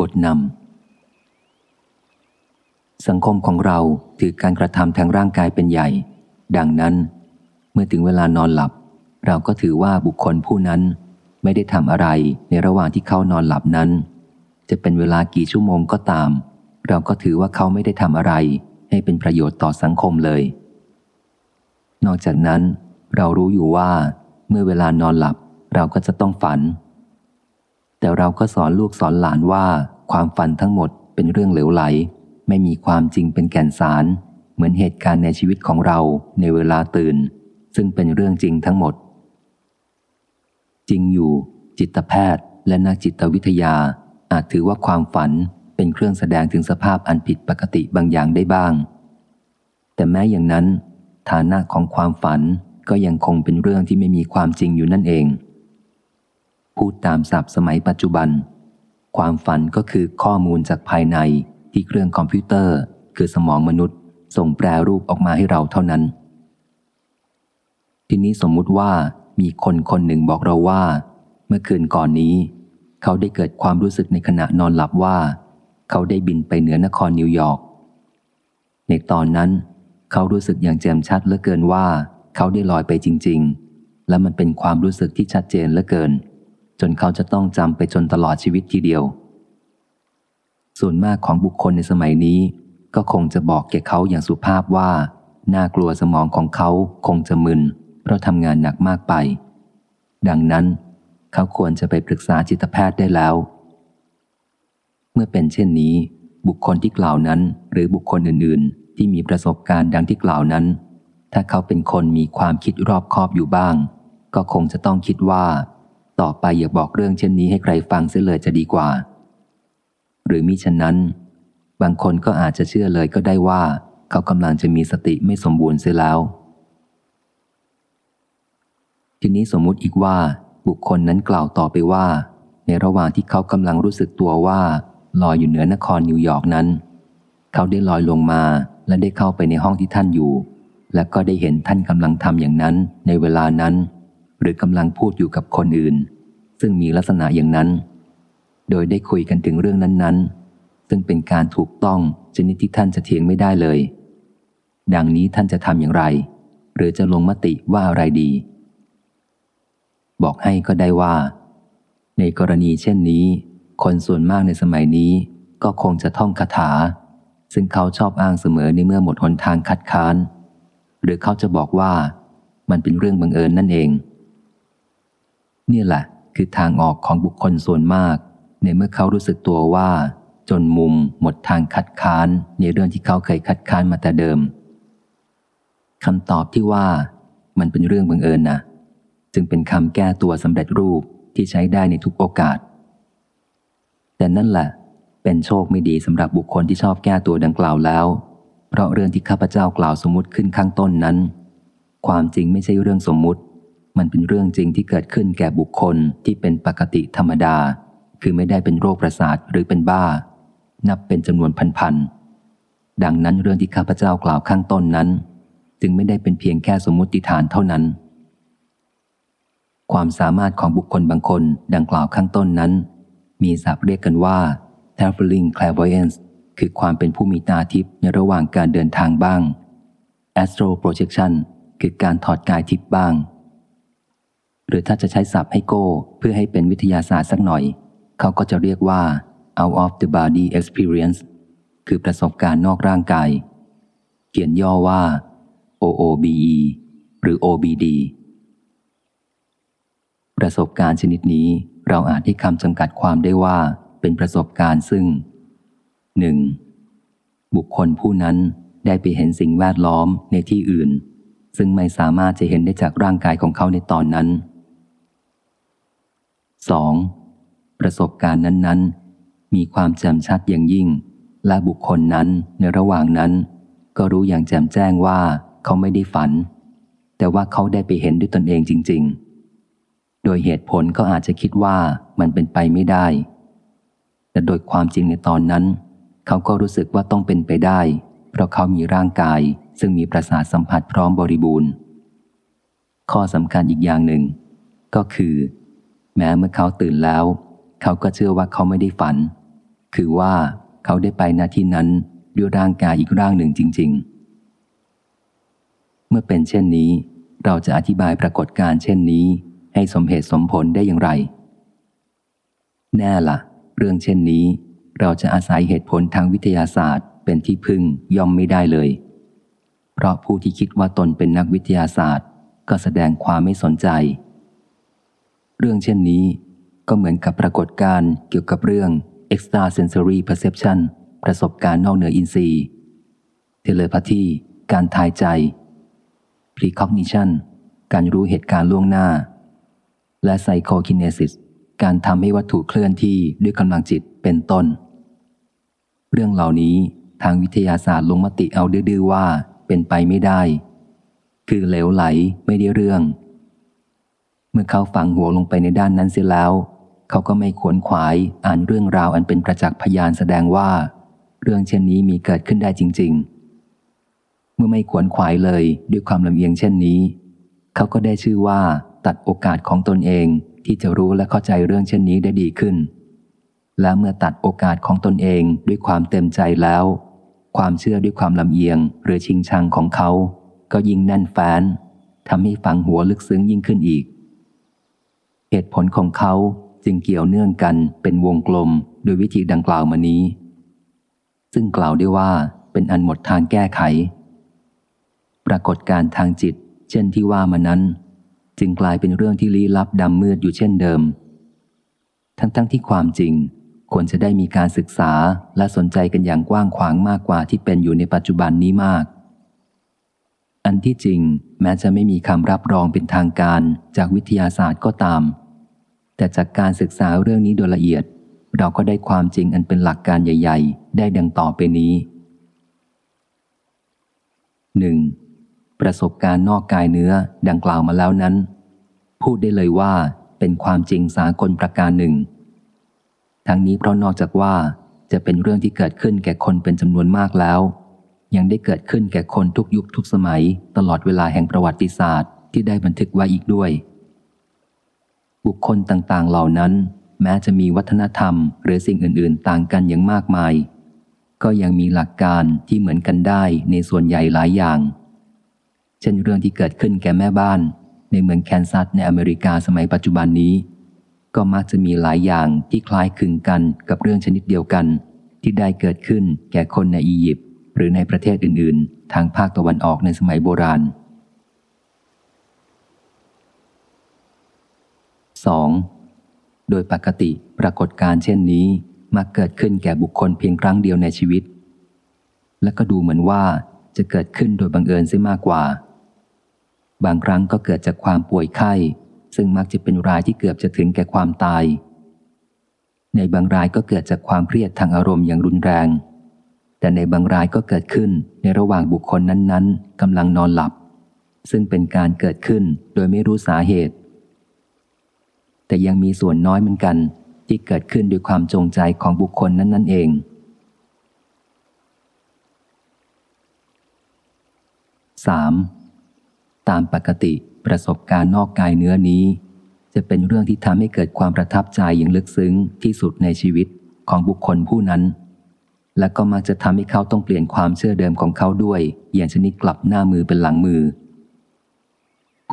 บทนำ สังคมของเราถือการกระทำทางร่างกายเป็นใหญ่ ดังนั้น เมื่อถึงเวลานอนหลับ เราก็ถือว่าบุคคลผู้นั้นไม่ได้ทำอะไรในระหว่างที่เขานอนหลับนั้น จะเป็นเวลากี่ชั่วโมงก็ตาม เราก็ถือว่าเขาไม่ได้ทำอะไร ให้เป็นประโยชน์ต่อสังคมเลย นอกจากนั้น เรารู้อยู่ว่า เมื่อเวลานอนหลับ เราก็จะต้องฝัน แต่เราก็สอนลูกสอนหลานว่า ความฝันทั้งหมดเป็นเรื่องเหลวไหล ไม่มีความจริงเป็นแก่นสาร เหมือนเหตุการณ์ในชีวิตของเราในเวลาตื่น ซึ่งเป็นเรื่องจริงทั้งหมด จริงอยู่ จิตแพทย์และนักจิตวิทยา อาจถือว่าความฝันเป็นเครื่องแสดงถึงสภาพอันผิดปกติบางอย่างได้บ้าง แต่แม้อย่างนั้น ฐานะของความฝันก็ยังคงเป็นเรื่องที่ไม่มีความจริงอยู่นั่นเอง พูดตามศัพท์สมัยปัจจุบัน ความฝันก็คือข้อมูลจากภายในที่เครื่องคอมพิวเตอร์ คือสมองมนุษย์ ส่งแปรรูปออกมาให้เราเท่านั้น ทีนี้สมมุติว่ามีคนคนหนึ่งบอกเราว่า เมื่อคืนก่อนนี้ เขาได้เกิดความรู้สึกในขณะนอนหลับว่า เขาได้บินไปเหนือนครนิวยอร์กในตอนนั้น เขารู้สึกอย่างแจ่มชัดเหลือเกินว่า เขาได้ลอยไปจริง ๆ และมันเป็นความรู้สึกที่ชัดเจนเหลือเกิน จนเขาจะต้องจำไปจนตลอดชีวิตทีเดียว ส่วนมากของบุคคลในสมัยนี้ ก็คงจะบอกแก่เขาอย่างสุภาพว่า น่ากลัวสมองของเขาคงจะมึน เพราะทำงานหนักมากไป ดังนั้น เขาควรจะไปปรึกษาจิตแพทย์ได้แล้ว เมื่อเป็นเช่นนี้ บุคคลที่กล่าวนั้น หรือบุคคลอื่น ๆ ที่มีประสบการณ์ดังที่กล่าวนั้น ถ้าเขาเป็นคนมีความคิดรอบคอบอยู่บ้าง ก็คงจะต้องคิดว่า ต่อไปอย่าบอกเรื่องเช่นนี้ให้ใครฟังเสียเลยจะดีกว่า หรือมิฉะนั้น บางคนก็อาจจะเชื่อเลยก็ได้ว่า เขากำลังจะมีสติไม่สมบูรณ์เสียแล้ว ทีนี้สมมุติอีกว่า บุคคลนั้นกล่าวต่อไปว่า ในระหว่างที่เขากำลังรู้สึกตัวว่าลอยอยู่เหนือนครนิวยอร์กนั้น เขาได้ลอยลงมาและได้เข้าไปในห้องที่ท่านอยู่ และก็ได้เห็นท่านกำลังทำอย่างนั้นในเวลานั้น หรือกำลังพูดอยู่กับคนอื่น ซึ่งมีลักษณะอย่างนั้น โดยได้คุยกันถึงเรื่องนั้น ๆ ซึ่งเป็นการถูกต้องชนิดที่ท่านจะเถียงไม่ได้เลย ดังนี้ท่านจะทำอย่างไร หรือจะลงมติว่าอะไรดี บอกให้ก็ได้ว่า ในกรณีเช่นนี้ คนส่วนมากในสมัยนี้ก็คงจะท่องคาถา ซึ่งเขาชอบอ้างเสมอในเมื่อหมดหนทางคัดค้าน หรือเขาจะบอกว่ามันเป็นเรื่องบังเอิญนั่นเอง นี่แหละคือทางออกของบุคคลส่วนมาก ในเมื่อเขารู้สึกตัวว่า จนมุมหมดทางคัดค้านในเรื่องที่เขาเคยคัดค้านมาแต่เดิมคำตอบที่ว่ามันเป็นเรื่องบังเอิญนะจึงเป็นคำแก้ตัวสำเร็จรูปที่ใช้ได้ในทุกโอกาส แต่นั่นแหละ เป็นโชคไม่ดีสำหรับบุคคลที่ชอบแก้ตัวดังกล่าวแล้ว เพราะเรื่องที่ข้าพเจ้ากล่าวสมมติขึ้นข้างต้นนั้น ความจริงไม่ใช่เรื่องสมมติ มันเป็นเรื่องจริงที่เกิดขึ้นแก่บุคคลที่เป็นปกติธรรมดา คือไม่ได้เป็นโรคประสาทหรือเป็นบ้า นับเป็นจำนวนพันๆดังนั้นเรื่องที่ข้าพเจ้ากล่าวข้างต้นนั้น จึงไม่ได้เป็นเพียงแค่สมมติฐานเท่านั้น ความสามารถของบุคคลบางคนดังกล่าวข้างต้นนั้น มีศัพท์เรียกกันว่า traveling clairvoyance คือความเป็นผู้มีตาทิพย์ในระหว่างการเดินทางบ้าง astral projection คือการถอดกายทิพย์บ้าง หรือถ้าจะใช้ศัพท์ให้โก้เพื่อให้เป็นวิทยาศาสตร์สักหน่อย เขาก็จะเรียกว่า out of the body experience คือประสบการณ์นอกร่างกาย เขียนย่อว่า OOBE หรือ OBD ประสบการณ์ชนิดนี้เราอาจให้คำจำกัดความได้ว่าเป็นประสบการณ์ซึ่ง 1. บุคคลผู้นั้นได้ไปเห็นสิ่งแวดล้อมในที่อื่น ซึ่งไม่สามารถจะเห็นได้จากร่างกายของเขาในตอนนั้น 2. ประสบการณ์นั้นๆ มีความแจ่มชัดอย่างยิ่ง และบุคคลนั้นในระหว่างนั้น ก็รู้อย่างแจ่มแจ้งว่าเขาไม่ได้ฝัน แต่ว่าเขาได้ไปเห็นด้วยตนเองจริง ๆ โดยเหตุผลเขาอาจจะคิดว่ามันเป็นไปไม่ได้ แต่โดยความจริงในตอนนั้น เขาก็รู้สึกว่าต้องเป็นไปได้ เพราะเขามีร่างกายซึ่งมีประสาทสัมผัสพร้อมบริบูรณ์ ข้อสำคัญอีกอย่างหนึ่ง ก็คือ แม้เมื่อเขาตื่นแล้ว เขาก็เชื่อว่าเขาไม่ได้ฝัน คือว่าเขาได้ไปณที่นั้นด้วยร่างกายอีกร่างหนึ่งจริง ๆ เมื่อเป็นเช่นนี้ เราจะอธิบายปรากฏการเช่นนี้ ให้สมเหตุสมผลได้อย่างไร แน่ละ่ะ เรื่องเช่นนี้ เราจะอาศัยเหตุผลทางวิทยาศาสตร์ เป็นที่พึ่งย่อมไม่ได้เลย เพราะผู้ที่คิดว่าตนเป็นนักวิทยาศาสตร์ ก็แสดงความไม่สนใจ เรื่องเช่นนี้ ก็เหมือนกับปรากฏการเกี่ยวกับเรื่อง extrasensory perception ประสบการณ์นอกเหนืออินทรีย์ telepathy การทายใจ precognition การรู้เหตุการณ์ล่วงหน้า และ psychokinesis การทำให้วัตถุเคลื่อนที่ด้วยกำลังจิตเป็นต้น เรื่องเหล่านี้ทางวิทยาศาสตร์ลงมติเอาดื้อว่าเป็นไปไม่ได้ คือเหลวไหลไม่ได้เรื่อง เมื่อเขาฝังหัวลงไปในด้านนั้นเสียแล้ว เขาก็ไม่ขวนขวายอ่านเรื่องราวอันเป็นประจักษ์พยานแสดงว่า เรื่องเช่นนี้มีเกิดขึ้นได้จริง ๆ เมื่อไม่ขวนขวายเลยด้วยความลำเอียงเช่นนี้ เขาก็ได้ชื่อว่าตัดโอกาสของตนเองที่จะรู้และเข้าใจเรื่องเช่นนี้ได้ดีขึ้น และเมื่อตัดโอกาสของตนเองด้วยความเต็มใจแล้ว ความเชื่อด้วยความลำเอียงหรือชิงชังของเขา ก็ยิ่งแน่นแฟ้นทำให้ฝังหัวลึกซึ้งยิ่งขึ้นอีก เหตุผลของเขาจึงเกี่ยวเนื่องกันเป็นวงกลมโดยวิธีดังกล่าวมานี้ ซึ่งกล่าวได้ว่าเป็นอันหมดทางแก้ไข ปรากฏการทางจิต เช่นที่ว่ามานั้น จึงกลายเป็นเรื่องที่ลี้ลับดำมืดอยู่เช่นเดิม ทั้งๆทที่ความจริงควรจะได้มีการศึกษาและสนใจกันอย่างกว้างขวางมากกว่าที่เป็นอยู่ในปัจจุบันนี้มาก อันที่จริงแม้จะไม่มีคำรับรองเป็นทางการจากวิทยาศาสตร์ก็ตาม แต่จากการศึกษาเรื่องนี้โดยละเอียด เราก็ได้ความจริงอันเป็นหลักการใหญ่ ๆ ได้ดังต่อไปนี้ 1. ประสบการณ์นอกกายเนื้อดังกล่าวมาแล้วนั้น พูดได้เลยว่าเป็นความจริงสากลประการหนึ่ง ทั้งนี้เพราะนอกจากว่าจะเป็นเรื่องที่เกิดขึ้นแก่คนเป็นจำนวนมากแล้ว ยังได้เกิดขึ้นแก่คนทุกยุคทุกสมัย ตลอดเวลาแห่งประวัติศาสตร์ที่ได้บันทึกไว้อีกด้วย บุคคลต่างๆ เหล่านั้น แม้จะมีวัฒนธรรม หรือสิ่งอื่น ๆ ต่างกันอย่างมากมาย ก็ยังมีหลักการที่เหมือนกันได้ในส่วนใหญ่หลายอย่าง เช่นเรื่องที่เกิดขึ้นแก่แม่บ้าน ในเมืองแคนซัสในอเมริกาสมัยปัจจุบันนี้ ก็มักจะมีหลายอย่างที่คล้ายคลึงกันกับเรื่องชนิดเดียวกัน ที่ได้เกิดขึ้นแก่คนในอียิปต์หรือในประเทศอื่น ๆ ทางภาคตะวันออกในสมัยโบราณ 2. โดยปกติปรากฏการเช่นนี้มักเกิดขึ้นแก่บุคคลเพียงครั้งเดียวในชีวิต และก็ดูเหมือนว่าจะเกิดขึ้นโดยบังเอิญซิมากกว่า บางครั้งก็เกิดจากความป่วยไข้ ซึ่งมักจะเป็นรายที่เกือบจะถึงแก่ความตาย ในบางรายก็เกิดจากความเครียดทางอารมณ์อย่างรุนแรง แต่ในบางรายก็เกิดขึ้นในระหว่างบุคคลนั้นๆกำลังนอนหลับ ซึ่งเป็นการเกิดขึ้นโดยไม่รู้สาเหตุ แต่ยังมีส่วนน้อยเหมือนกัน ที่เกิดขึ้นด้วยความจงใจของบุคคลนั้นนั่นเอง 3. ตามปกติประสบการณ์นอกกายเนื้อนี้ จะเป็นเรื่องที่ทำให้เกิดความประทับใจอย่างลึกซึ้งที่สุดในชีวิตของบุคคลผู้นั้น และก็มักจะทำให้เขาต้องเปลี่ยนความเชื่อเดิมของเขาด้วย อย่างชนิดกลับหน้ามือเป็นหลังมือ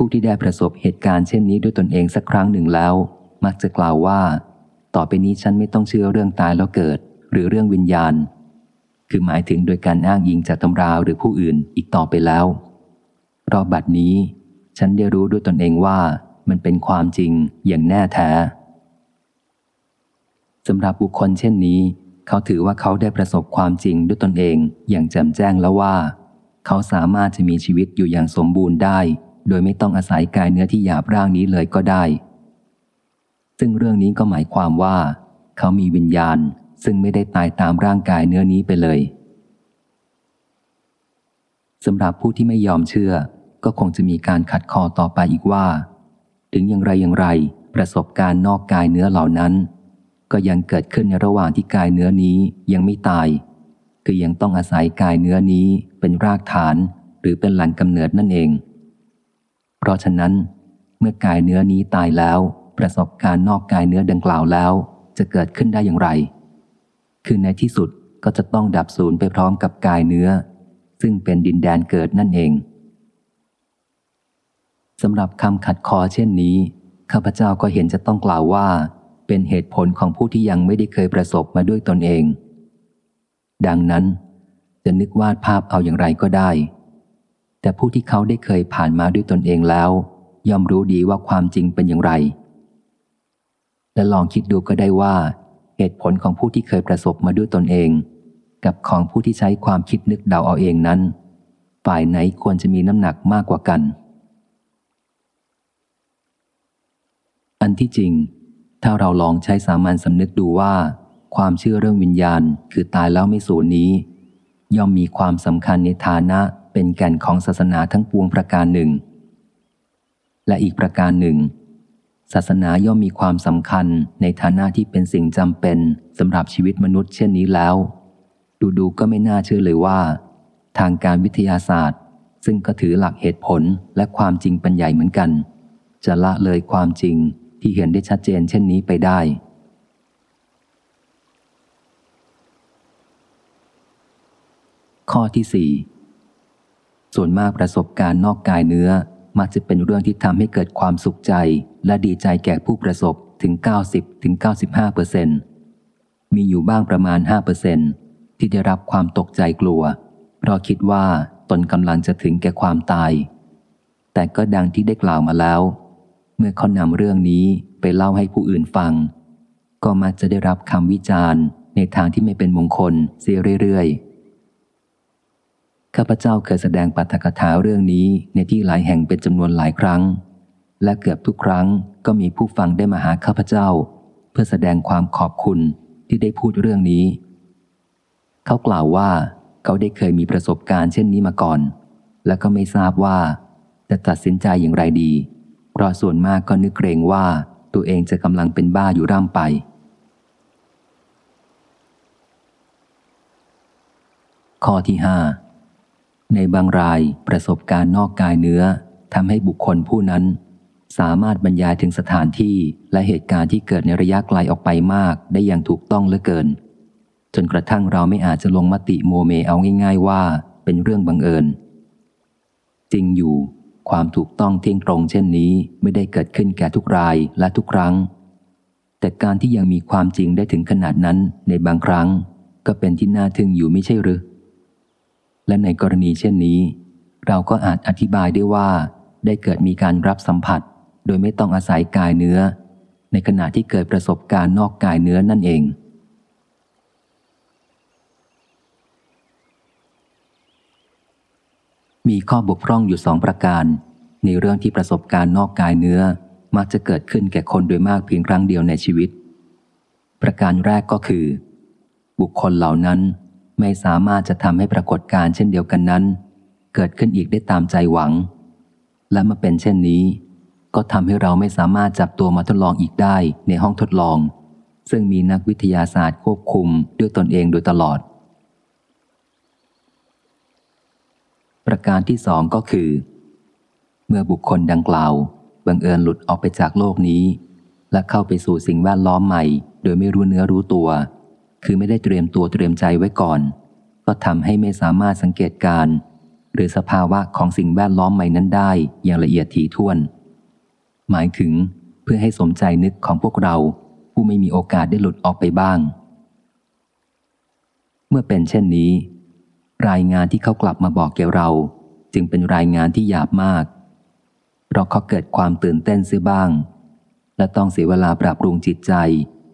ผู้ที่ได้ประสบเหตุการณ์เช่นนี้ด้วยตนเองสักครั้งหนึ่งแล้ว มักจะกล่าวว่า ต่อไปนี้ฉันไม่ต้องเชื่อเรื่องตายแล้วเกิด หรือเรื่องวิญญาณ คือหมายถึงโดยการอ้างอิงจากตำราหรือผู้อื่นอีกต่อไปแล้วรอบัดนี้ ฉันได้รู้ด้วยตนเองว่ามันเป็นความจริงอย่างแน่แท้สำหรับบุคคลเช่นนี้ เขาถือว่าเขาได้ประสบความจริงด้วยตนเองอย่างแจ่มแจ้งแล้วว่า เขาสามารถจะมีชีวิตอยู่อย่างสมบูรณ์ได้ โดยไม่ต้องอาศัยกายเนื้อที่หยาบร่างนี้เลยก็ได้ ซึ่งเรื่องนี้ก็หมายความว่า เขามีวิญญาณซึ่งไม่ได้ตายตามร่างกายเนื้อนี้ไปเลยสำหรับผู้ที่ไม่ยอมเชื่อ ก็คงจะมีการขัดคอต่อไปอีกว่า ถึงอย่างไรอย่างไร ประสบการณ์นอกกายเนื้อเหล่านั้น ก็ยังเกิดขึ้นในระหว่างที่กายเนื้อนี้ยังไม่ตาย คือยังต้องอาศัยกายเนื้อนี้เป็นรากฐาน หรือเป็นแหล่งกำเนิดนั่นเอง เพราะฉะนั้น เมื่อกายเนื้อนี้ตายแล้ว ประสบการณ์นอกกายเนื้อดังกล่าวแล้ว จะเกิดขึ้นได้อย่างไร คือในที่สุดก็จะต้องดับศูนย์ไปพร้อมกับกายเนื้อ ซึ่งเป็นดินแดนเกิดนั่นเองสำหรับคำขัดคอเช่นนี้ข้าพเจ้าก็เห็นจะต้องกล่าวว่า เป็นเหตุผลของผู้ที่ยังไม่ได้เคยประสบมาด้วยตนเอง ดังนั้น จะนึกวาดภาพเอาอย่างไรก็ได้ แต่ผู้ที่เขาได้เคยผ่านมาด้วยตนเองแล้ว ย่อมรู้ดีว่าความจริงเป็นอย่างไร และลองคิดดูก็ได้ว่า เหตุผลของผู้ที่เคยประสบมาด้วยตนเอง กับของผู้ที่ใช้ความคิดนึกเดาเอาเองนั้น ฝ่ายไหนควรจะมีน้ำหนักมากกว่ากัน อันที่จริง ถ้าเราลองใช้สามัญสำนึกดูว่า ความเชื่อเรื่องวิญญาณ คือตายแล้วไม่สูญนี้ ย่อมมีความสำคัญในฐานะ เป็นแก่นของศาสนาทั้งปวงประการหนึ่ง และอีกประการหนึ่ง ศาสนาย่อมมีความสำคัญในฐานะที่เป็นสิ่งจำเป็นสำหรับชีวิตมนุษย์เช่นนี้แล้ว ดูๆก็ไม่น่าเชื่อเลยว่า ทางการวิทยาศาสตร์ ซึ่งก็ถือหลักเหตุผลและความจริงเป็นใหญ่เหมือนกัน จะละเลยความจริงที่เห็นได้ชัดเจนเช่นนี้ไปได้ข้อที่สี่ ส่วนมากประสบการณ์นอกกายเนื้อ มักจะเป็นเรื่องที่ทำให้เกิดความสุขใจ และดีใจแก่ผู้ประสบถึง 90ถึงเปอร์เซ็นมีอยู่บ้างประมาณ 5เปอร์เซ็นที่ได้รับความตกใจกลัว เพราะคิดว่าตนกำลังจะถึงแก่ความตาย แต่ก็ดังที่ได้กล่าวมาแล้ว เมื่อเขานำเรื่องนี้ไปเล่าให้ผู้อื่นฟัง ก็มักจะได้รับคำวิจารณ์ในทางที่ไม่เป็นมงคลเสียเรื่อยๆ ข้าพเจ้าเคยแสดงปัฐกถาเรื่องนี้ในที่หลายแห่งเป็นจำนวนหลายครั้ง และเกือบทุกครั้งก็มีผู้ฟังได้มาหาข้าพเจ้า เพื่อแสดงความขอบคุณที่ได้พูดเรื่องนี้ เขากล่าวว่าเขาได้เคยมีประสบการณ์เช่นนี้มาก่อน และก็ไม่ทราบว่าจะตัดสินใจอย่างไรดี เพราะส่วนมากก็นึกเกรงว่าตัวเองจะกำลังเป็นบ้าอยู่ร่ำไปข้อที่ห้า ในบางรายประสบการณ์นอกกายเนื้อทำให้บุคคลผู้นั้น สามารถบรรยายถึงสถานที่และเหตุการณ์ที่เกิดในระยะไกลออกไปมากได้อย่างถูกต้องเหลือเกิน จนกระทั่งเราไม่อาจจะลงมติโมเมเอาง่าย ๆ ว่าเป็นเรื่องบังเอิญ จริงอยู่ ความถูกต้องเที่ยงตรงเช่นนี้ไม่ได้เกิดขึ้นแก่ทุกรายและทุกครั้ง แต่การที่ยังมีความจริงได้ถึงขนาดนั้นในบางครั้ง ก็เป็นที่น่าทึ่งอยู่ไม่ใช่หรือ และในกรณีเช่นนี้ เราก็อาจอธิบายได้ว่า ได้เกิดมีการรับสัมผัส โดยไม่ต้องอาศัยกายเนื้อ ในขณะที่เกิดประสบการณ์นอกกายเนื้อนั่นเอง มีข้อบกพร่องอยู่สองประการ ในเรื่องที่ประสบการณ์นอกกายเนื้อ มักจะเกิดขึ้นแก่คนโดยมากเพียงครั้งเดียวในชีวิต ประการแรกก็คือ บุคคลเหล่านั้น ไม่สามารถจะทำให้ปรากฏการเช่นเดียวกันนั้น เกิดขึ้นอีกได้ตามใจหวัง และมาเป็นเช่นนี้ ก็ทำให้เราไม่สามารถจับตัวมาทดลองอีกได้ในห้องทดลอง ซึ่งมีนักวิทยาศาสตร์ควบคุมด้วยตนเองโดยตลอด ประการที่สองก็คือ เมื่อบุคคลดังกล่าวบังเอิญหลุดออกไปจากโลกนี้ และเข้าไปสู่สิ่งแวดล้อมใหม่ โดยไม่รู้เนื้อรู้ตัว คือไม่ได้เตรียมตัวเตรียมใจไว้ก่อน ก็ทำให้ไม่สามารถสังเกตการ หรือสภาวะของสิ่งแวดล้อมใหม่นั้นได้อย่างละเอียดถี่ถ้วน หมายถึงเพื่อให้สมใจนึกของพวกเรา ผู้ไม่มีโอกาสได้หลุดออกไปบ้าง เมื่อเป็นเช่นนี้ รายงานที่เขากลับมาบอกแก่เรา จึงเป็นรายงานที่หยาบมากเพราะเขาเกิดความตื่นเต้นเสียบ้าง และต้องเสียเวลาปรับปรุงจิตใจ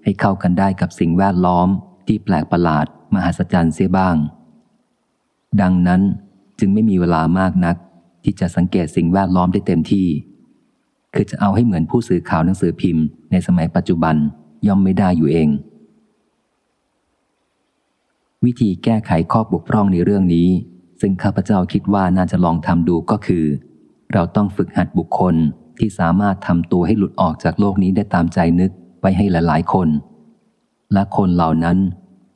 ให้เข้ากันได้กับสิ่งแวดล้อม ที่แปลกประหลาดมหัศจรรย์เสียบ้าง ดังนั้นจึงไม่มีเวลามากนัก ที่จะสังเกตสิ่งแวดล้อมได้เต็มที่ คือจะเอาให้เหมือนผู้สื่อข่าวหนังสือพิมพ์ในสมัยปัจจุบันย่อมไม่ได้อยู่เอง วิธีแก้ไขข้อบกพร่องในเรื่องนี้ ซึ่งข้าพเจ้าคิดว่าน่าจะลองทำดูก็คือ เราต้องฝึกหัดบุคคลที่สามารถทำตัวให้หลุดออกจากโลกนี้ได้ตามใจนึกไว้ให้หลายๆ คน และคนเหล่านั้น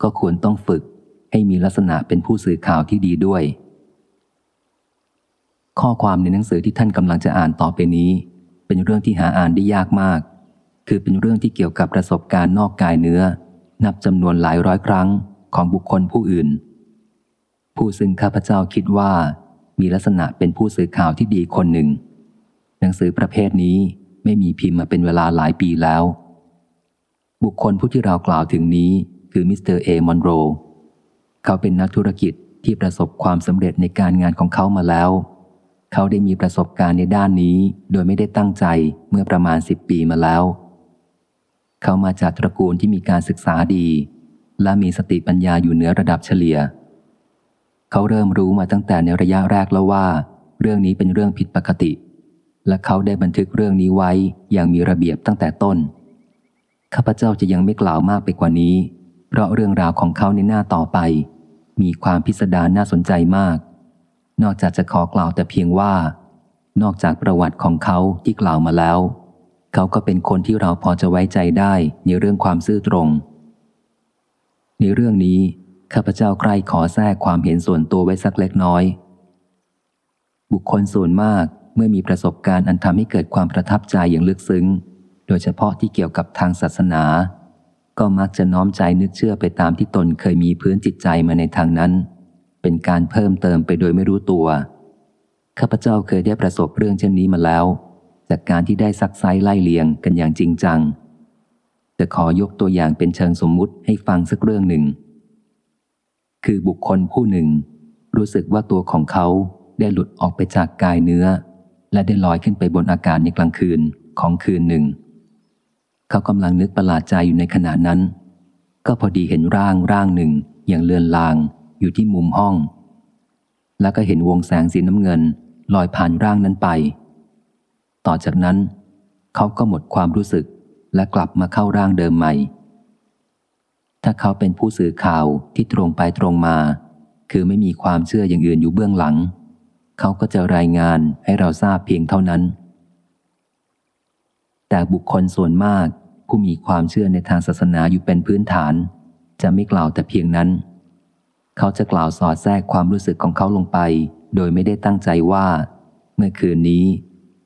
ก็ควรต้องฝึกให้มีลักษณะเป็นผู้สื่อข่าวที่ดีด้วย ข้อความในหนังสือที่ท่านกำลังจะอ่านต่อไปนี้ เป็นเรื่องที่หาอ่านได้ยากมาก คือเป็นเรื่องที่เกี่ยวกับประสบการณ์นอกกายเนื้อ นับจำนวนหลายร้อยครั้งของบุคคลผู้อื่น ผู้ซึ่งข้าพเจ้าคิดว่ามีลักษณะเป็นผู้สื่อข่าวที่ดีคนหนึ่ง หนังสือประเภทนี้ไม่มีพิมพ์มาเป็นเวลาหลายปีแล้ว บุคคลผู้ที่เรากล่าวถึงนี้คือมิสเตอร์เอมอนโรเขาเป็นนักธุรกิจที่ประสบความสำเร็จในการงานของเขามาแล้ว เขาได้มีประสบการณ์ในด้านนี้โดยไม่ได้ตั้งใจเมื่อประมาณสิบปีมาแล้ว เขามาจากตระกูลที่มีการศึกษาดี และมีสติปัญญาอยู่เหนือระดับเฉลี่ย เขาเริ่มรู้มาตั้งแต่ในระยะแรกแล้วว่า เรื่องนี้เป็นเรื่องผิดปกติ และเขาได้บันทึกเรื่องนี้ไว้อย่างมีระเบียบตั้งแต่ต้น ข้าพเจ้าจะยังไม่กล่าวมากไปกว่านี้ เพราะเรื่องราวของเขาในหน้าต่อไป มีความพิสดารน่าสนใจมาก นอกจากจะขอกล่าวแต่เพียงว่า นอกจากประวัติของเขาที่กล่าวมาแล้ว เขาก็เป็นคนที่เราพอจะไว้ใจได้ในเรื่องความซื่อตรง ในเรื่องนี้ข้าพเจ้าใคร่ขอแทรกความเห็นส่วนตัวไว้สักเล็กน้อย บุคคลส่วนมากเมื่อมีประสบการณ์อันทำให้เกิดความประทับใจอย่างลึกซึ้ง โดยเฉพาะที่เกี่ยวกับทางศาสนา ก็มักจะน้อมใจนึกเชื่อไปตามที่ตนเคยมีพื้นจิตใจมาในทางนั้น เป็นการเพิ่มเติมไปโดยไม่รู้ตัว ข้าพเจ้าเคยได้ประสบเรื่องเช่นนี้มาแล้ว จากการที่ได้ซักไซไล่เลียงกันอย่างจริงจังจะขอยกตัวอย่างเป็นเชิงสมมุติให้ฟังสักเรื่องหนึ่ง คือบุคคลผู้หนึ่ง รู้สึกว่าตัวของเขาได้หลุดออกไปจากกายเนื้อ และได้ลอยขึ้นไปบนอากาศในกลางคืนของคืนหนึ่ง เขากำลังนึกประหลาดใจอยู่ในขณะนั้น ก็พอดีเห็นร่างร่างหนึ่งอย่างเลือนลางอยู่ที่มุมห้อง แล้วก็เห็นวงแสงสีน้ำเงิน ลอยผ่านร่างนั้นไป ต่อจากนั้น เขาก็หมดความรู้สึกและกลับมาเข้าร่างเดิมใหม่ ถ้าเขาเป็นผู้สื่อข่าวที่ตรงไปตรงมา คือไม่มีความเชื่ออย่างอื่นอยู่เบื้องหลัง เขาก็จะรายงานให้เราทราบเพียงเท่านั้น แต่บุคคลส่วนมาก ผู้มีความเชื่อในทางศาสนาอยู่เป็นพื้นฐาน จะไม่กล่าวแต่เพียงนั้น เขาจะกล่าวสอดแทรกความรู้สึกของเขาลงไป โดยไม่ได้ตั้งใจว่า เมื่อคืนนี้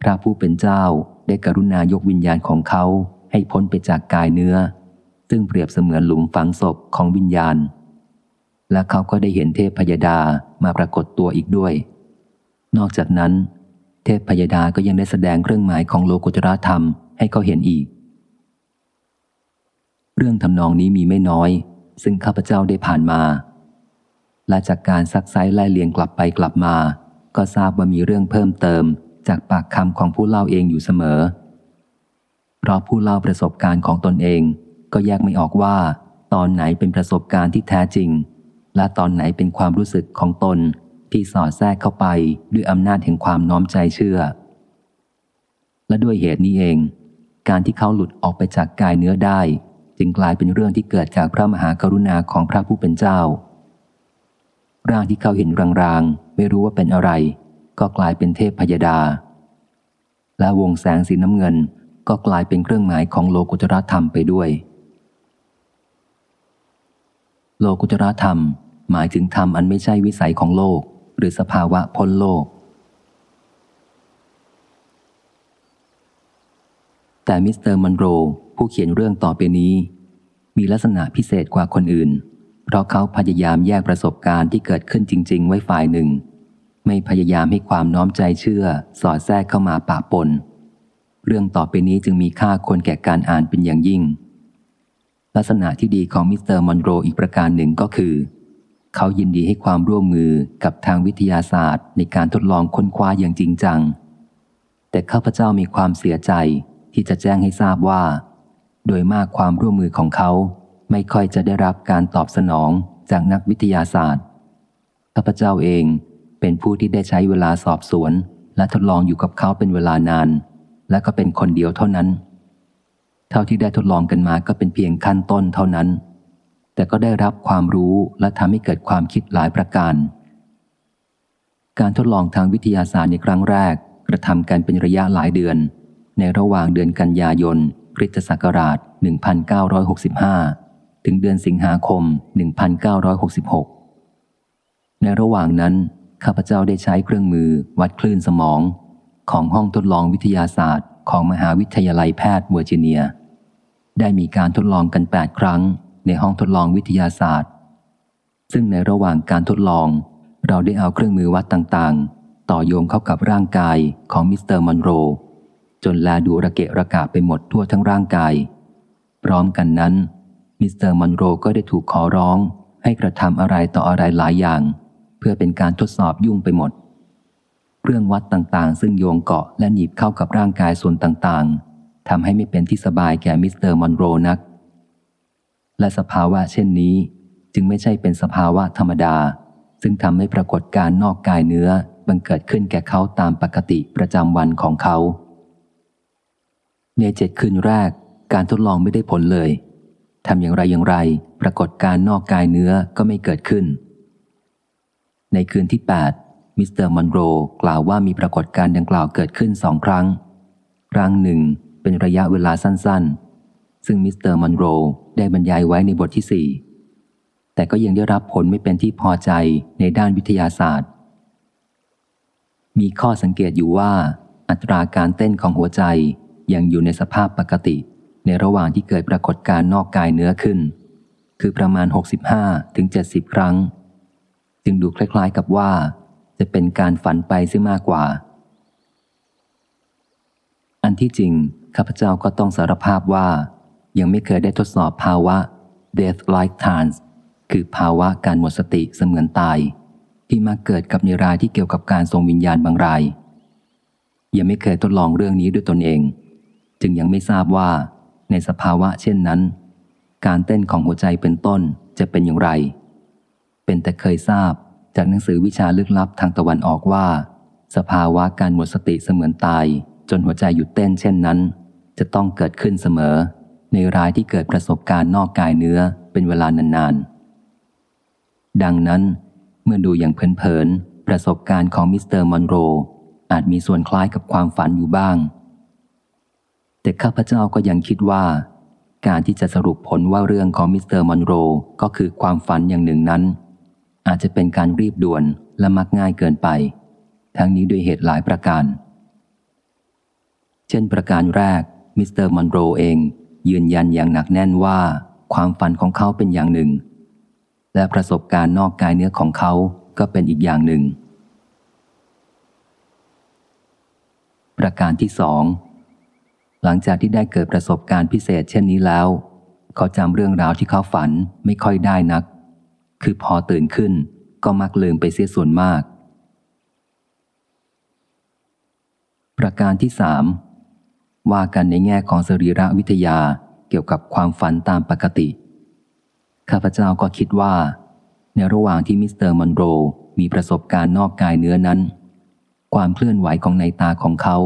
พระผู้เป็นเจ้าได้กรุณายกวิญญาณของเขาให้พ้นไปจากกายเนื้อ ซึ่งเปรียบเสมือนหลุมฝังศพของวิญญาณ และเขาก็ได้เห็นเทพพยดามาปรากฏตัวอีกด้วย นอกจากนั้น เทพพยดาก็ยังได้แสดงเครื่องหมายของโลกุตระธรรมให้เขาเห็นอีก เรื่องทำนองนี้มีไม่น้อย ซึ่งข้าพเจ้าได้ผ่านมา และจากการซักไซไล่เลียงกลับไปกลับมา ก็ทราบว่ามีเรื่องเพิ่มเติม จากปากคำของผู้เล่าเองอยู่เสมอ เพราะผู้เล่าประสบการณ์ของตนเอง ก็แยกไม่ออกว่า ตอนไหนเป็นประสบการณ์ที่แท้จริง และตอนไหนเป็นความรู้สึกของตนที่สอดแทรกเข้าไปด้วยอำนาจแห่งความน้อมใจเชื่อ และด้วยเหตุนี้เอง การที่เขาหลุดออกไปจากกายเนื้อได้ จึงกลายเป็นเรื่องที่เกิดจากพระมหากรุณาของพระผู้เป็นเจ้า ร่างที่เขาเห็นรางๆ ไม่รู้ว่าเป็นอะไร ก็กลายเป็นเทพพยดา และวงแสงสีน้ำเงินก็กลายเป็นเครื่องหมายของโลกุตรธรรมไปด้วย โลกุตรธรรม หมายถึงธรรมอันไม่ใช่วิสัยของโลก หรือสภาวะพ้นโลก แต่มิสเตอร์มันโรผู้เขียนเรื่องต่อไปนี้ มีลักษณะพิเศษกว่าคนอื่น เพราะเขาพยายามแยกประสบการณ์ที่เกิดขึ้นจริง ๆ ไว้ฝ่ายหนึ่ง ไม่พยายามให้ความน้อมใจเชื่อ สอดแทรกเข้ามาปะปน เรื่องต่อไปนี้จึงมีค่าควรแก่การอ่านเป็นอย่างยิ่ง ลักษณะที่ดีของมิสเตอร์มอนโรอีกประการหนึ่งก็คือ เขายินดีให้ความร่วมมือกับทางวิทยาศาสตร์ ในการทดลองค้นคว้าอย่างจริงจัง แต่ข้าพเจ้ามีความเสียใจที่จะแจ้งให้ทราบว่า โดยมากความร่วมมือของเขาไม่ค่อยจะได้รับการตอบสนองจากนักวิทยาศาสตร์ข้าพเจ้าเองเป็นผู้ที่ได้ใช้เวลาสอบสวน และทดลองอยู่กับเขาเป็นเวลานาน และก็เป็นคนเดียวเท่านั้น เท่าที่ได้ทดลองกันมาก็เป็นเพียงขั้นต้นเท่านั้น แต่ก็ได้รับความรู้และทำให้เกิดความคิดหลายประการ การทดลองทางวิทยาศาสตร์ในครั้งแรก กระทำกันเป็นระยะหลายเดือน ในระหว่างเดือนกันยายน คริสตศักราช 1965 ถึงเดือนสิงหาคม 1966 ในระหว่างนั้น ข้าพเจ้าได้ใช้เครื่องมือวัดคลื่นสมอง ของห้องทดลองวิทยาศาสตร์ ของมหาวิทยาลัยแพทย์เวอร์จิเนีย ได้มีการทดลองกัน 8 ครั้ง ในห้องทดลองวิทยาศาสตร์ ซึ่งในระหว่างการทดลอง เราได้เอาเครื่องมือวัดต่างๆ ต่อโยงเข้ากับร่างกายของมิสเตอร์มอนโร จนแลดูระเกะระกาไปหมดทั่วทั้งร่างกาย พร้อมกันนั้น มิสเตอร์มอนโรก็ได้ถูกขอร้องให้กระทำอะไรต่ออะไรหลายอย่าง เพื่อเป็นการทดสอบยุ่งไปหมดเครื่องวัดต่างๆ ซึ่งโยงเกาะและหนีบเข้ากับร่างกายส่วนต่างๆทำให้ไม่เป็นที่สบายแก่มิสเตอร์มอนโรนัก และสภาวะเช่นนี้จึงไม่ใช่เป็นสภาวะธรรมดา ซึ่งทำให้ปรากฏการนอกกายเนื้อบังเกิดขึ้นแก่เขาตามปกติประจำวันของเขา ในเจ็ดคืนแรกการทดลองไม่ได้ผลเลยทำอย่างไรอย่างไร ปรากฏการนอกกายเนื้อก็ไม่เกิดขึ้น ในคืนที่ 8 มิสเตอร์มอนโรกล่าวว่ามีปรากฏการดังกล่าวเกิดขึ้นสองครั้ง ครั้งหนึ่งเป็นระยะเวลาสั้นๆ ซึ่งมิสเตอร์มอนโรได้บรรยายไว้ในบทที่สี่แต่ก็ยังได้รับผลไม่เป็นที่พอใจในด้านวิทยาศาสตร์ มีข้อสังเกตอยู่ว่า อัตราการเต้นของหัวใจ ยังอยู่ในสภาพปกติ ในระหว่างที่เกิดปรากฏการนอกกายเนื้อขึ้น คือประมาณ 65-70ถึงครั้ง จึงดูคล้ายๆกับว่า จะเป็นการฝันไปซิมากกว่า อันที่จริง ข้าพเจ้าก็ต้องสารภาพว่า ยังไม่เคยได้ทดสอบภาวะ death like trance คือภาวะการหมดสติเสมือนตาย ที่มาเกิดกับในรายที่เกี่ยวกับการทรงวิญญาณบางรายยังไม่เคยทดลองเรื่องนี้ด้วยตนเอง จึงยังไม่ทราบว่า ในสภาวะเช่นนั้น การเต้นของหัวใจเป็นต้นจะเป็นอย่างไร เป็นแต่เคยทราบจากหนังสือวิชาลึกลับทางตะวันออกว่า สภาวะการหมดสติเสมือนตาย จนหัวใจหยุดเต้นเช่นนั้น จะต้องเกิดขึ้นเสมอ ในรายที่เกิดประสบการณ์นอกกายเนื้อเป็นเวลานานๆ ดังนั้น เมื่อดูอย่างเพลินๆประสบการณ์ของมิสเตอร์มอนโรอาจมีส่วนคล้ายกับความฝันอยู่บ้าง แต่ข้าพเจ้าก็ยังคิดว่า การที่จะสรุปผลว่าเรื่องของมิสเตอร์มอนโรก็คือความฝันอย่างหนึ่งนั้น อาจจะเป็นการรีบด่วนและมักง่ายเกินไป ทั้งนี้ด้วยเหตุหลายประการ เช่นประการแรกมิสเตอร์มอนโรเอง ยืนยันอย่างหนักแน่นว่า ความฝันของเขาเป็นอย่างหนึ่ง และประสบการณ์นอกกายเนื้อของเขาก็เป็นอีกอย่างหนึ่ง ประการที่สอง หลังจากที่ได้เกิดประสบการณ์พิเศษเช่นนี้แล้ว เขาจำเรื่องราวที่เขาฝันไม่ค่อยได้นัก คือพอตื่นขึ้นก็มักลืมไปเสียส่วนมาก ประการที่สามว่ากันในแง่ของสรีรวิทยาเกี่ยวกับความฝันตามปกติ ข้าพเจ้าก็คิดว่า ในระหว่างที่มิสเตอร์มอนโรมีประสบการณ์นอกกายเนื้อนั้น ความเคลื่อนไหวของนัยน์ตาของเขา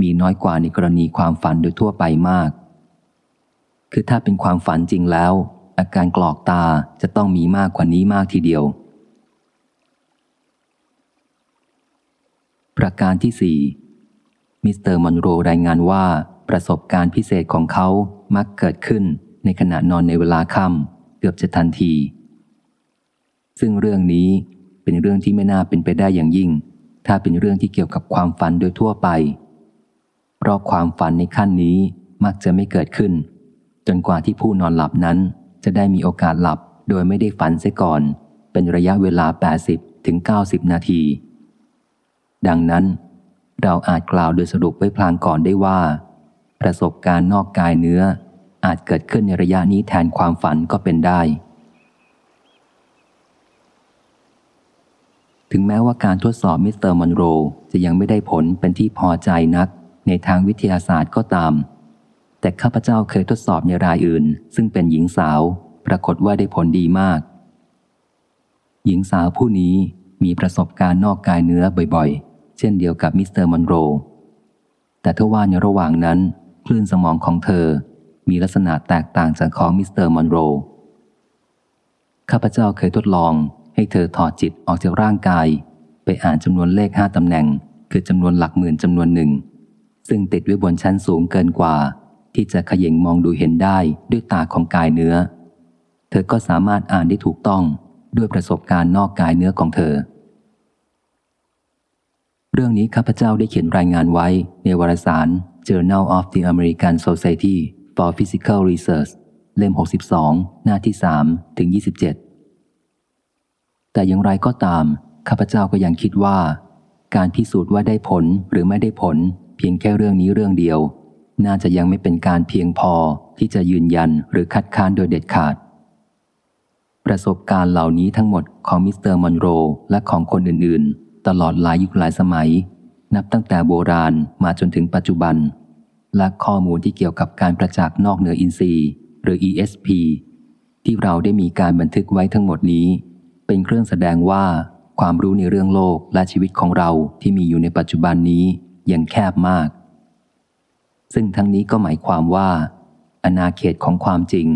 มีน้อยกว่าในกรณีความฝันโดยทั่วไปมาก คือถ้าเป็นความฝันจริงแล้ว อาการกรอกตาจะต้องมีมากกว่านี้มากทีเดียว ประการที่สี่มิสเตอร์มอนโรรายงานว่าประสบการณ์พิเศษของเขามักเกิดขึ้นในขณะนอนในเวลาค่ำเกือบจะทันที ซึ่งเรื่องนี้เป็นเรื่องที่ไม่น่าเป็นไปได้อย่างยิ่ง ถ้าเป็นเรื่องที่เกี่ยวกับความฝันโดยทั่วไป เพราะความฝันในขั้นนี้มักจะไม่เกิดขึ้น จนกว่าที่ผู้นอนหลับนั้น จะได้มีโอกาสหลับโดยไม่ได้ฝันเสียก่อน เป็นระยะเวลา 80ถึง90 นาที ดังนั้น เราอาจกล่าวโดยสรุปไว้พลางก่อนได้ว่า ประสบการณ์นอกกายเนื้อ อาจเกิดขึ้นในระยะนี้แทนความฝันก็เป็นได้ถึงแม้ว่าการทดสอบมิสเตอร์มอนโรจะยังไม่ได้ผลเป็นที่พอใจนัก ในทางวิทยาศาสตร์ก็ตาม แต่ข้าพเจ้าเคยทดสอบในรายอื่น ซึ่งเป็นหญิงสาว ปรากฏว่าได้ผลดีมาก หญิงสาวผู้นี้มีประสบการณ์นอกกายเนื้อบ่อยๆ เช่นเดียวกับมิสเตอร์มอนโร แต่ถ้าว่าในระหว่างนั้น คลื่นสมองของเธอ มีลักษณะแตกต่างจากของมิสเตอร์มอนโร ข้าพเจ้าเคยทดลองให้เธอถอดจิตออกจากร่างกาย ไปอ่านจำนวนเลขห้าตำแหน่ง คือจำนวนหลักหมื่นจำนวนหนึ่ง ซึ่งติดไว้บนชั้นสูงเกินกว่า ที่จะขย่งมองดูเห็นได้ด้วยตาของกายเนื้อ เธอก็สามารถอ่านได้ถูกต้องด้วยประสบการณ์นอกกายเนื้อของเธอ เรื่องนี้ข้าพเจ้าได้เขียนรายงานไว้ในวารสาร Journal of the American Society for Psychical Research เล่ม 62 หน้าที่ 3 ถึง 27 แต่อย่างไรก็ตาม ข้าพเจ้าก็ยังคิดว่า การพิสูจน์ว่าได้ผลหรือไม่ได้ผล พียงแค่เรื่องนี้เรื่องเดียว น่าจะยังไม่เป็นการเพียงพอที่จะยืนยันหรือคัดค้านโดยเด็ดขาด ประสบการณ์เหล่านี้ทั้งหมดของมิสเตอร์มอนโรและของคนอื่นๆ ตลอดหลายยุคหลายสมัย นับตั้งแต่โบราณมาจนถึงปัจจุบัน และข้อมูลที่เกี่ยวกับการประจักษ์นอกเหนืออินทรีย์หรือ ESP ที่เราได้มีการบันทึกไว้ทั้งหมดนี้ เป็นเครื่องแสดงว่าความรู้ในเรื่องโลกและชีวิตของเราที่มีอยู่ในปัจจุบันนี้ ยังแคบมาก ซึ่งทั้งนี้ก็หมายความว่าอาณาเขตของความจริง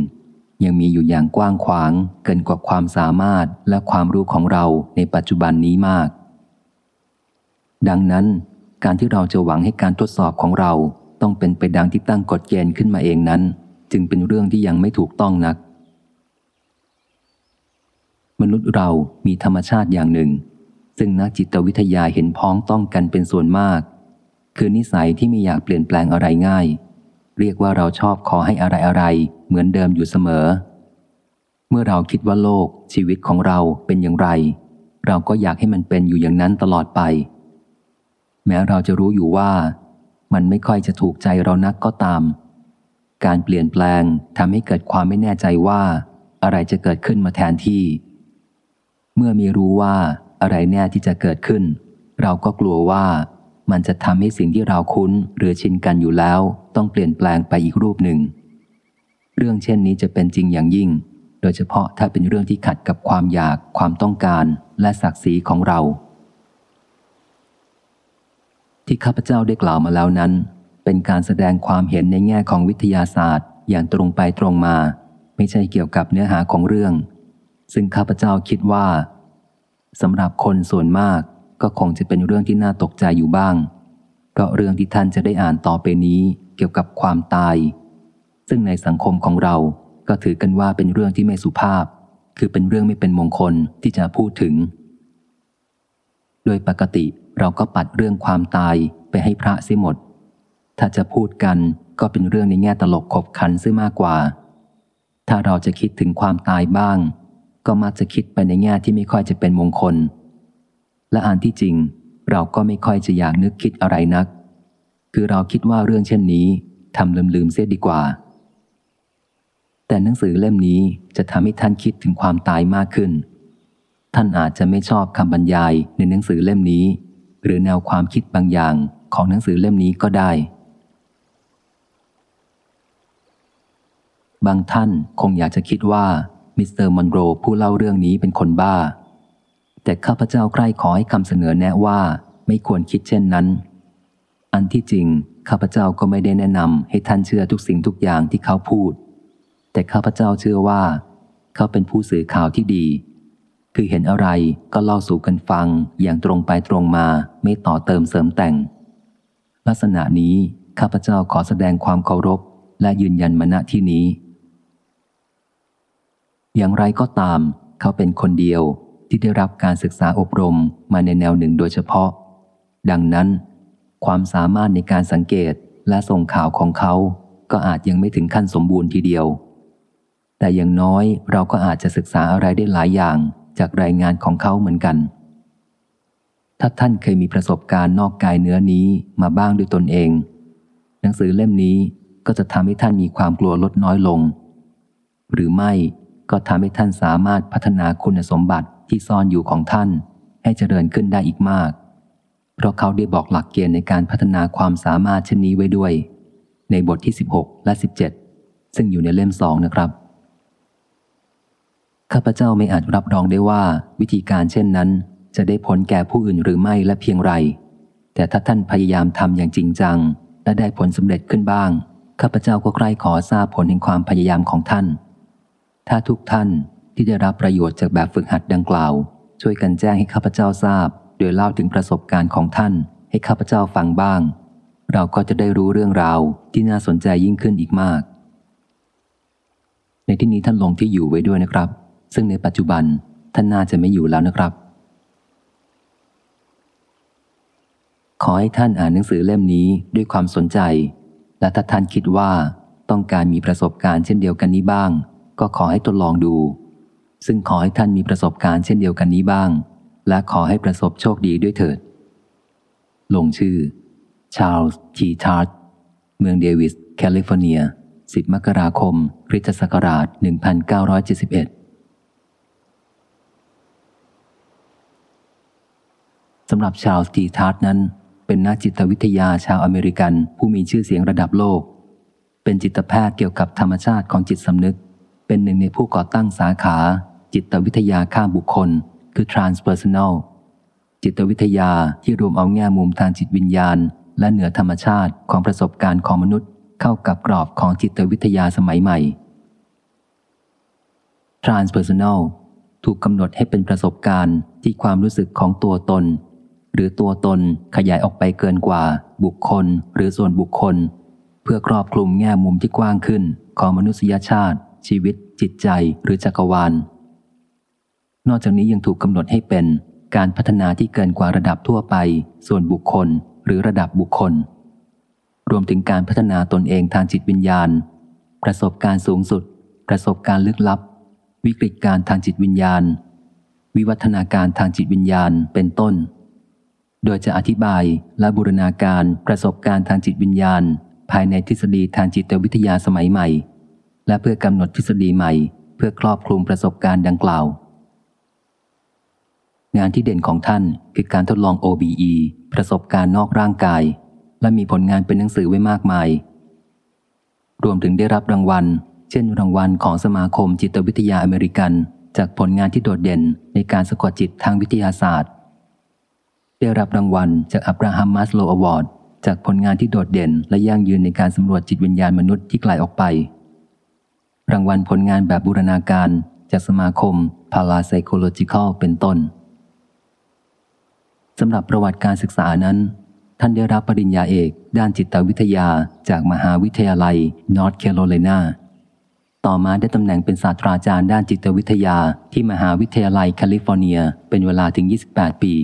ยังมีอยู่อย่างกว้างขวางเกินกว่าความสามารถและความรู้ของเราในปัจจุบันนี้มาก ดังนั้น การที่เราจะหวังให้การทดสอบของเราต้องเป็นไปดังที่ตั้งกฎเกณฑ์ขึ้นมาเองนั้น จึงเป็นเรื่องที่ยังไม่ถูกต้องนัก มนุษย์เรามีธรรมชาติอย่างหนึ่งซึ่งนักจิตวิทยาเห็นพ้องต้องกันเป็นส่วนมาก คือนิสัยที่ไม่อยากเปลี่ยนแปลงอะไรง่าย เรียกว่าเราชอบขอให้อะไรอะไรเหมือนเดิมอยู่เสมอ เมื่อเราคิดว่าโลกชีวิตของเราเป็นอย่างไร เราก็อยากให้มันเป็นอยู่อย่างนั้นตลอดไป แม้เราจะรู้อยู่ว่า มันไม่ค่อยจะถูกใจเรานักก็ตาม การเปลี่ยนแปลงทำให้เกิดความไม่แน่ใจว่า อะไรจะเกิดขึ้นมาแทนที่ เมื่อมีรู้ว่าอะไรแน่ที่จะเกิดขึ้น เราก็กลัวว่า มันจะทำให้สิ่งที่เราคุ้นหรือชินกันอยู่แล้ว ต้องเปลี่ยนแปลงไปอีกรูปหนึ่ง เรื่องเช่นนี้จะเป็นจริงอย่างยิ่ง โดยเฉพาะถ้าเป็นเรื่องที่ขัดกับความอยาก ความต้องการ และศักดิ์ศรีของเรา ที่ข้าพเจ้าได้กล่าวมาแล้วนั้น เป็นการแสดงความเห็นในแง่ของวิทยาศาสตร์ อย่างตรงไปตรงมา ไม่ใช่เกี่ยวกับเนื้อหาของเรื่อง ซึ่งข้าพเจ้าคิดว่าสำหรับคนส่วนมาก ก็คงจะเป็นเรื่องที่น่าตกใจอยู่บ้าง เพราะเรื่องที่ท่านจะได้อ่านต่อไปนี้เกี่ยวกับความตาย ซึ่งในสังคมของเราก็ถือกันว่าเป็นเรื่องที่ไม่สุภาพ คือเป็นเรื่องไม่เป็นมงคลที่จะพูดถึง โดยปกติเราก็ปัดเรื่องความตายไปให้พระเสียหมด ถ้าจะพูดกันก็เป็นเรื่องในแง่ตลกขบขันซะมากกว่า ถ้าเราจะคิดถึงความตายบ้าง ก็มักจะคิดไปในแง่ที่ไม่ค่อยจะเป็นมงคล และอ่านที่จริง เราก็ไม่ค่อยจะอยากนึกคิดอะไรนัก คือเราคิดว่าเรื่องเช่นนี้ทำลืมๆเสียดีกว่า แต่หนังสือเล่มนี้จะทำให้ท่านคิดถึงความตายมากขึ้น ท่านอาจจะไม่ชอบคำบรรยายในหนังสือเล่มนี้ หรือแนวความคิดบางอย่างของหนังสือเล่มนี้ก็ได้ บางท่านคงอยากจะคิดว่ามิสเตอร์มอนโรผู้เล่าเรื่องนี้เป็นคนบ้า แต่ข้าพเจ้าใคร่ขอให้คำเสนอแนะว่าไม่ควรคิดเช่นนั้น อันที่จริง ข้าพเจ้าก็ไม่ได้แนะนำให้ท่านเชื่อทุกสิ่งทุกอย่างที่เขาพูด แต่ข้าพเจ้าเชื่อว่า เขาเป็นผู้สื่อข่าวที่ดี คือเห็นอะไรก็เล่าสู่กันฟังอย่างตรงไปตรงมาไม่ต่อเติมเสริมแต่ง ลักษณะนี้ข้าพเจ้าขอแสดงความเคารพและยืนยันมาณที่นี้ อย่างไรก็ตาม เขาเป็นคนเดียว ที่ได้รับการศึกษาอบรมมาในแนวหนึ่งโดยเฉพาะ ดังนั้น ความสามารถในการสังเกตและส่งข่าวของเขาก็อาจยังไม่ถึงขั้นสมบูรณ์ทีเดียว แต่อย่างน้อยเราก็อาจจะศึกษาอะไรได้หลายอย่างจากรายงานของเขาเหมือนกัน ถ้าท่านเคยมีประสบการณ์นอกกายเนื้อนี้มาบ้างด้วยตนเอง หนังสือเล่มนี้ก็จะทำให้ท่านมีความกลัวลดน้อยลง หรือไม่ก็ทำให้ท่านสามารถพัฒนาคุณสมบัติ ที่ซ่อนอยู่ของท่าน ให้เจริญขึ้นได้อีกมาก เพราะเขาได้บอกหลักเกณฑ์ในการพัฒนาความสามารถเช่นนี้ไว้ด้วย ในบทที่ 16 และ 17 ซึ่งอยู่ในเล่มสองนะครับ ข้าพเจ้าไม่อาจรับรองได้ว่าวิธีการเช่นนั้น จะได้ผลแก่ผู้อื่นหรือไม่และเพียงไร แต่ถ้าท่านพยายามทำอย่างจริงจัง และได้ผลสำเร็จขึ้นบ้างข้าพเจ้าก็ใกล้ขอทราบผลแห่งความพยายามของท่าน ถ้าทุกท่าน ที่ได้รับประโยชน์จากแบบฝึกหัดดังกล่าว ช่วยกันแจ้งให้ข้าพเจ้าทราบ โดยเล่าถึงประสบการณ์ของท่าน ให้ข้าพเจ้าฟังบ้าง เราก็จะได้รู้เรื่องราวที่น่าสนใจยิ่งขึ้นอีกมาก ในที่นี้ท่านลงที่อยู่ไว้ด้วยนะครับ ซึ่งในปัจจุบันท่านน่าจะไม่อยู่แล้วนะครับ ขอให้ท่านอ่านหนังสือเล่มนี้ด้วยความสนใจ และถ้าท่านคิดว่าต้องการมีประสบการณ์เช่นเดียวกันนี้บ้าง ก็ขอให้ทดลองดู ซึ่งขอให้ท่านมีประสบการณ์เช่นเดียวกันนี้บ้าง และขอให้ประสบโชคดีด้วยเถิด ลงชื่อ ชาร์ลส์ ทีทาร์ตเมืองเดวิส แคลิฟอร์เนีย 10 มกราคมคริสตศักราช 1971 สำหรับชาลส์ ทีทาร์ตนั้น เป็นนักจิตวิทยาชาวอเมริกันผู้มีชื่อเสียงระดับโลก เป็นจิตแพทย์เกี่ยวกับธรรมชาติของจิตสำนึกเป็นหนึ่งในผู้ก่อตั้งสาขา จิตวิทยาข้ามบุคคล คือ transpersonal จิตวิทยาที่รวมเอาแง่มุมทางจิตวิญญาณ และเหนือธรรมชาติของประสบการณ์ของมนุษย์เข้ากับกรอบของจิตวิทยาสมัยใหม่ transpersonal ถูกกำหนดให้เป็นประสบการณ์ที่ความรู้สึกของตัวตน หรือตัวตนขยายออกไปเกินกว่า บุคคล หรือส่วนบุคคล เพื่อครอบคลุมแง่มุมที่กว้างขึ้นของมนุษยชาติ ชีวิต จิตใจ หรือจักรวาล นอกจากนี้ยังถูกกำหนดให้เป็นการพัฒนาที่เกินกว่าระดับทั่วไป ส่วนบุคคลหรือระดับบุคคล รวมถึงการพัฒนาตนเองทางจิตวิญญาณ ประสบการณ์สูงสุด ประสบการณ์ลึกลับ วิกฤตการทางจิตวิญญาณ วิวัฒนาการทางจิตวิญญาณเป็นต้น โดยจะอธิบายและบูรณาการประสบการณ์ทางจิตวิญญาณ ภายในทฤษฎีทางจิตวิทยาสมัยใหม่ และเพื่อกำหนดทฤษฎีใหม่ เพื่อครอบคลุมประสบการณ์ดังกล่าว งานที่เด่นของท่านคือการทดลอง OBE ประสบการณ์นอกร่างกาย และมีผลงานเป็นหนังสือไว้มากมาย รวมถึงได้รับรางวัล เช่นรางวัลของสมาคมจิตวิทยาอเมริกัน จากผลงานที่โดดเด่นในการสะกดจิตทางวิทยาศาสตร์ ได้รับรางวัลจาก Abraham Maslow Award จากผลงานที่โดดเด่น และยั่งยืนในการสำรวจจิตวิญญาณมนุษย์ที่ไกลออกไป รางวัลผลงานแบบบูรณาการจากสมาคม Parapsychological เป็นต้น สำหรับประวัติการศึกษานั้น ท่านได้รับปริญญาเอกด้านจิตวิทยาจากมหาวิทยาลัยนอร์ทแคโรไลนาต่อมาได้ตำแหน่งเป็นศาสตราจารย์ด้านจิตวิทยาที่มหาวิทยาลัยแคลิฟอร์เนีย เป็นเวลาถึง 28 ปี